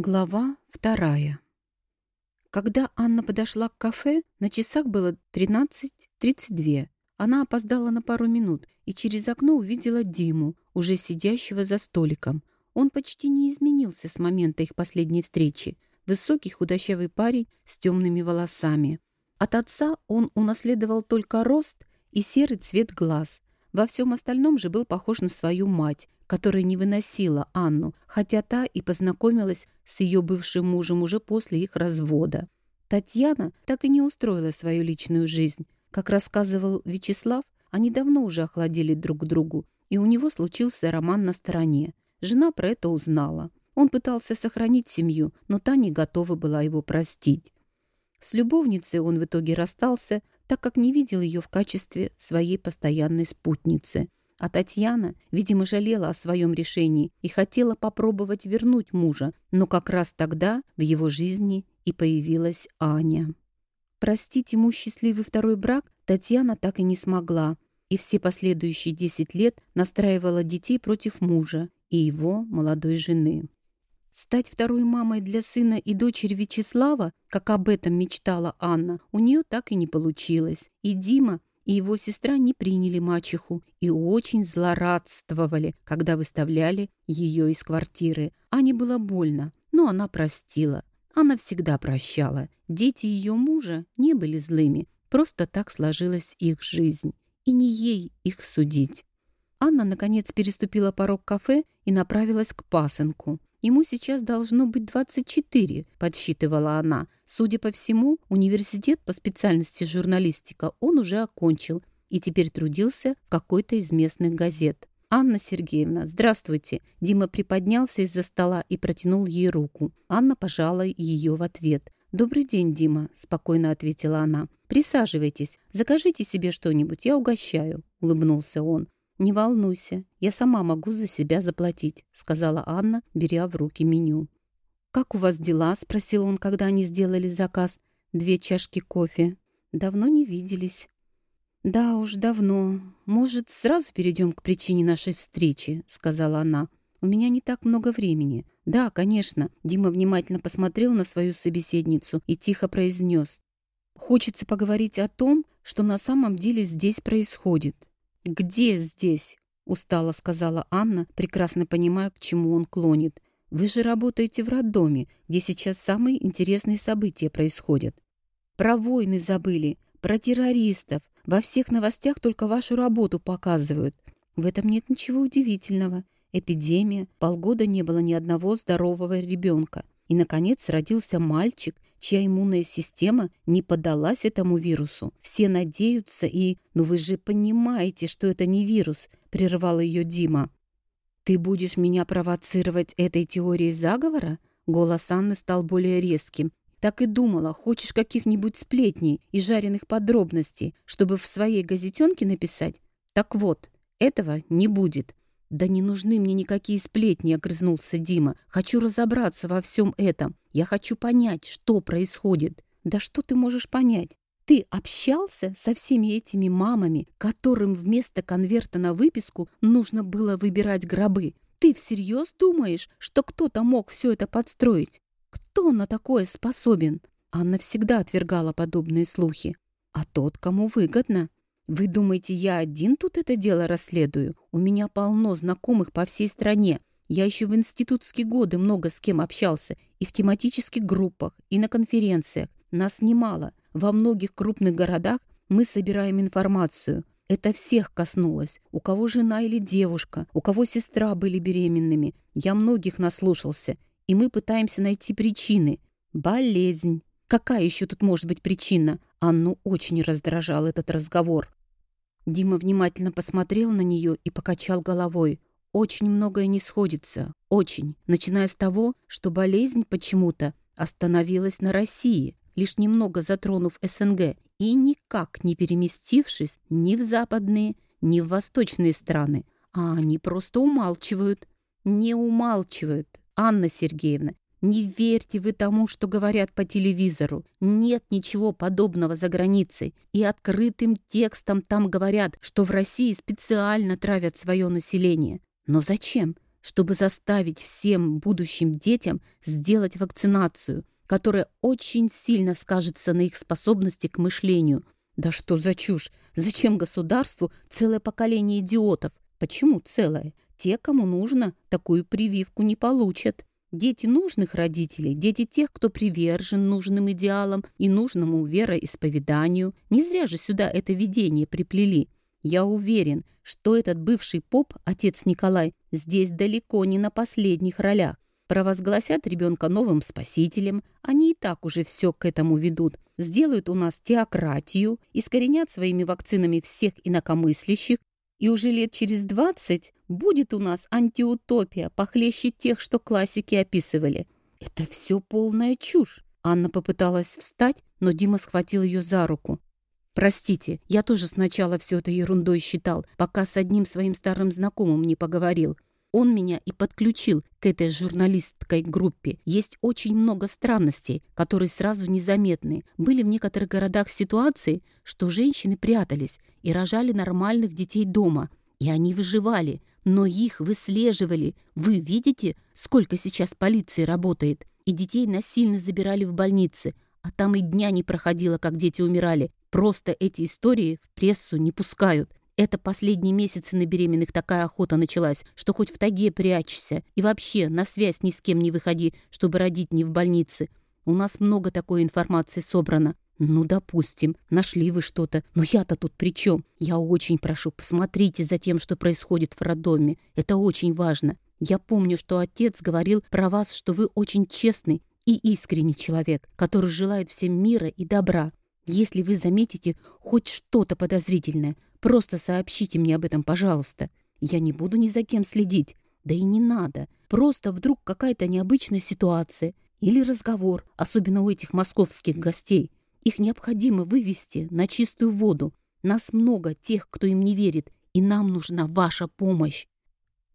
Глава вторая. Когда Анна подошла к кафе, на часах было 13.32. Она опоздала на пару минут и через окно увидела Диму, уже сидящего за столиком. Он почти не изменился с момента их последней встречи. Высокий худощавый парень с темными волосами. От отца он унаследовал только рост и серый цвет глаз. Во всем остальном же был похож на свою мать, которая не выносила Анну, хотя та и познакомилась с ее бывшим мужем уже после их развода. Татьяна так и не устроила свою личную жизнь. Как рассказывал Вячеслав, они давно уже охладили друг к другу, и у него случился роман на стороне. Жена про это узнала. Он пытался сохранить семью, но та не готова была его простить. С любовницей он в итоге расстался, так как не видел ее в качестве своей постоянной спутницы. А Татьяна, видимо, жалела о своем решении и хотела попробовать вернуть мужа, но как раз тогда в его жизни и появилась Аня. Простить ему счастливый второй брак Татьяна так и не смогла, и все последующие десять лет настраивала детей против мужа и его молодой жены. Стать второй мамой для сына и дочери Вячеслава, как об этом мечтала Анна, у нее так и не получилось. И Дима и его сестра не приняли мачеху и очень злорадствовали, когда выставляли ее из квартиры. Ане было больно, но она простила. Она всегда прощала. Дети ее мужа не были злыми, просто так сложилась их жизнь. И не ей их судить. Анна, наконец, переступила порог кафе и направилась к пасынку. Ему сейчас должно быть 24, подсчитывала она. Судя по всему, университет по специальности журналистика он уже окончил и теперь трудился в какой-то из местных газет. «Анна Сергеевна, здравствуйте!» Дима приподнялся из-за стола и протянул ей руку. Анна пожала ее в ответ. «Добрый день, Дима», — спокойно ответила она. «Присаживайтесь, закажите себе что-нибудь, я угощаю», — улыбнулся он. «Не волнуйся, я сама могу за себя заплатить», — сказала Анна, беря в руки меню. «Как у вас дела?» — спросил он, когда они сделали заказ. «Две чашки кофе. Давно не виделись». «Да уж, давно. Может, сразу перейдем к причине нашей встречи?» — сказала она. «У меня не так много времени». «Да, конечно». Дима внимательно посмотрел на свою собеседницу и тихо произнес. «Хочется поговорить о том, что на самом деле здесь происходит. «Где здесь?» — устало сказала Анна, прекрасно понимая, к чему он клонит. «Вы же работаете в роддоме, где сейчас самые интересные события происходят. Про войны забыли, про террористов. Во всех новостях только вашу работу показывают. В этом нет ничего удивительного. Эпидемия, полгода не было ни одного здорового ребенка. И, наконец, родился мальчик, чья иммунная система не поддалась этому вирусу. Все надеются и... «Ну вы же понимаете, что это не вирус», — прервал ее Дима. «Ты будешь меня провоцировать этой теорией заговора?» Голос Анны стал более резким. «Так и думала, хочешь каких-нибудь сплетней и жареных подробностей, чтобы в своей газетенке написать? Так вот, этого не будет. «Да не нужны мне никакие сплетни», — огрызнулся Дима. «Хочу разобраться во всем этом. Я хочу понять, что происходит». «Да что ты можешь понять? Ты общался со всеми этими мамами, которым вместо конверта на выписку нужно было выбирать гробы? Ты всерьез думаешь, что кто-то мог все это подстроить? Кто на такое способен?» Анна всегда отвергала подобные слухи. «А тот, кому выгодно?» Вы думаете, я один тут это дело расследую? У меня полно знакомых по всей стране. Я еще в институтские годы много с кем общался. И в тематических группах, и на конференциях. Нас немало. Во многих крупных городах мы собираем информацию. Это всех коснулось. У кого жена или девушка, у кого сестра были беременными. Я многих наслушался. И мы пытаемся найти причины. Болезнь. Какая еще тут может быть причина? Анну очень раздражал этот разговор. Дима внимательно посмотрел на нее и покачал головой. Очень многое не сходится. Очень. Начиная с того, что болезнь почему-то остановилась на России, лишь немного затронув СНГ и никак не переместившись ни в западные, ни в восточные страны. А они просто умалчивают. Не умалчивают. Анна Сергеевна, не верьте вы тому, что говорят по телевизору. Нет ничего подобного за границей. И открытым текстом там говорят, что в России специально травят свое население. Но зачем? чтобы заставить всем будущим детям сделать вакцинацию, которая очень сильно скажется на их способности к мышлению. Да что за чушь? Зачем государству целое поколение идиотов? Почему целое? Те, кому нужно, такую прививку не получат. Дети нужных родителей, дети тех, кто привержен нужным идеалам и нужному вероисповеданию. Не зря же сюда это видение приплели. Я уверен, что этот бывший поп, отец Николай, здесь далеко не на последних ролях. Провозгласят ребенка новым спасителем, они и так уже все к этому ведут. Сделают у нас теократию, искоренят своими вакцинами всех инакомыслящих, и уже лет через двадцать будет у нас антиутопия, похлеще тех, что классики описывали. Это все полная чушь. Анна попыталась встать, но Дима схватил ее за руку. «Простите, я тоже сначала все это ерундой считал, пока с одним своим старым знакомым не поговорил. Он меня и подключил к этой журналистской группе. Есть очень много странностей, которые сразу незаметны. Были в некоторых городах ситуации, что женщины прятались и рожали нормальных детей дома. И они выживали, но их выслеживали. Вы видите, сколько сейчас полиции работает? И детей насильно забирали в больницы. А там и дня не проходило, как дети умирали. Просто эти истории в прессу не пускают. Это последние месяцы на беременных такая охота началась, что хоть в таге прячься. И вообще, на связь ни с кем не выходи, чтобы родить не в больнице. У нас много такой информации собрано. Ну, допустим, нашли вы что-то. Но я-то тут при чем? Я очень прошу, посмотрите за тем, что происходит в роддоме. Это очень важно. Я помню, что отец говорил про вас, что вы очень честный и искренний человек, который желает всем мира и добра. Если вы заметите хоть что-то подозрительное, просто сообщите мне об этом, пожалуйста. Я не буду ни за кем следить. Да и не надо. Просто вдруг какая-то необычная ситуация или разговор, особенно у этих московских гостей. Их необходимо вывести на чистую воду. Нас много тех, кто им не верит, и нам нужна ваша помощь.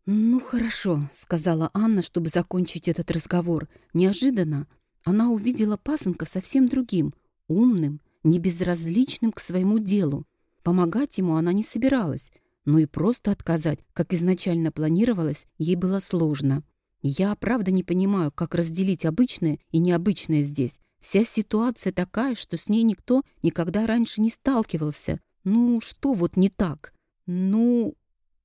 «Ну, хорошо», — сказала Анна, чтобы закончить этот разговор. Неожиданно она увидела пасынка совсем другим, умным, небезразличным к своему делу. Помогать ему она не собиралась, но и просто отказать, как изначально планировалось, ей было сложно. Я, правда, не понимаю, как разделить обычное и необычное здесь. Вся ситуация такая, что с ней никто никогда раньше не сталкивался. Ну, что вот не так? Ну...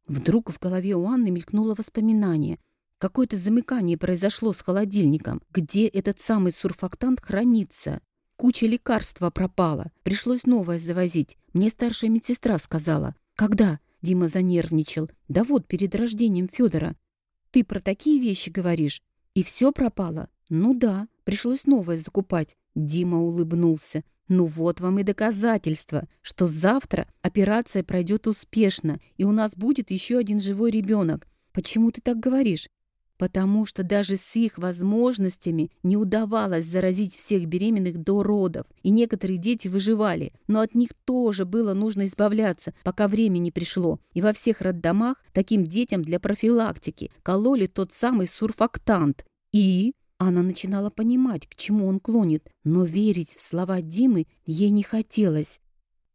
Вдруг в голове у Анны мелькнуло воспоминание. Какое-то замыкание произошло с холодильником, где этот самый сурфактант хранится. Куча лекарства пропала. Пришлось новое завозить. Мне старшая медсестра сказала. Когда? Дима занервничал. Да вот, перед рождением Федора. Ты про такие вещи говоришь? И все пропало? Ну да, пришлось новое закупать. Дима улыбнулся. Ну вот вам и доказательство, что завтра операция пройдет успешно, и у нас будет еще один живой ребенок. Почему ты так говоришь? Потому что даже с их возможностями не удавалось заразить всех беременных до родов, и некоторые дети выживали, но от них тоже было нужно избавляться, пока время не пришло. И во всех роддомах таким детям для профилактики кололи тот самый сурфактант. И она начинала понимать, к чему он клонит, но верить в слова Димы ей не хотелось.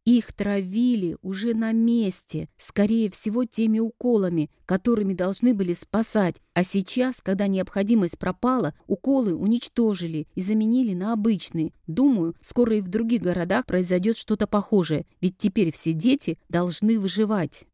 Их травили уже на месте, скорее всего, теми уколами, которыми должны были спасать. А сейчас, когда необходимость пропала, уколы уничтожили и заменили на обычные. Думаю, скоро и в других городах произойдет что-то похожее, ведь теперь все дети должны выживать.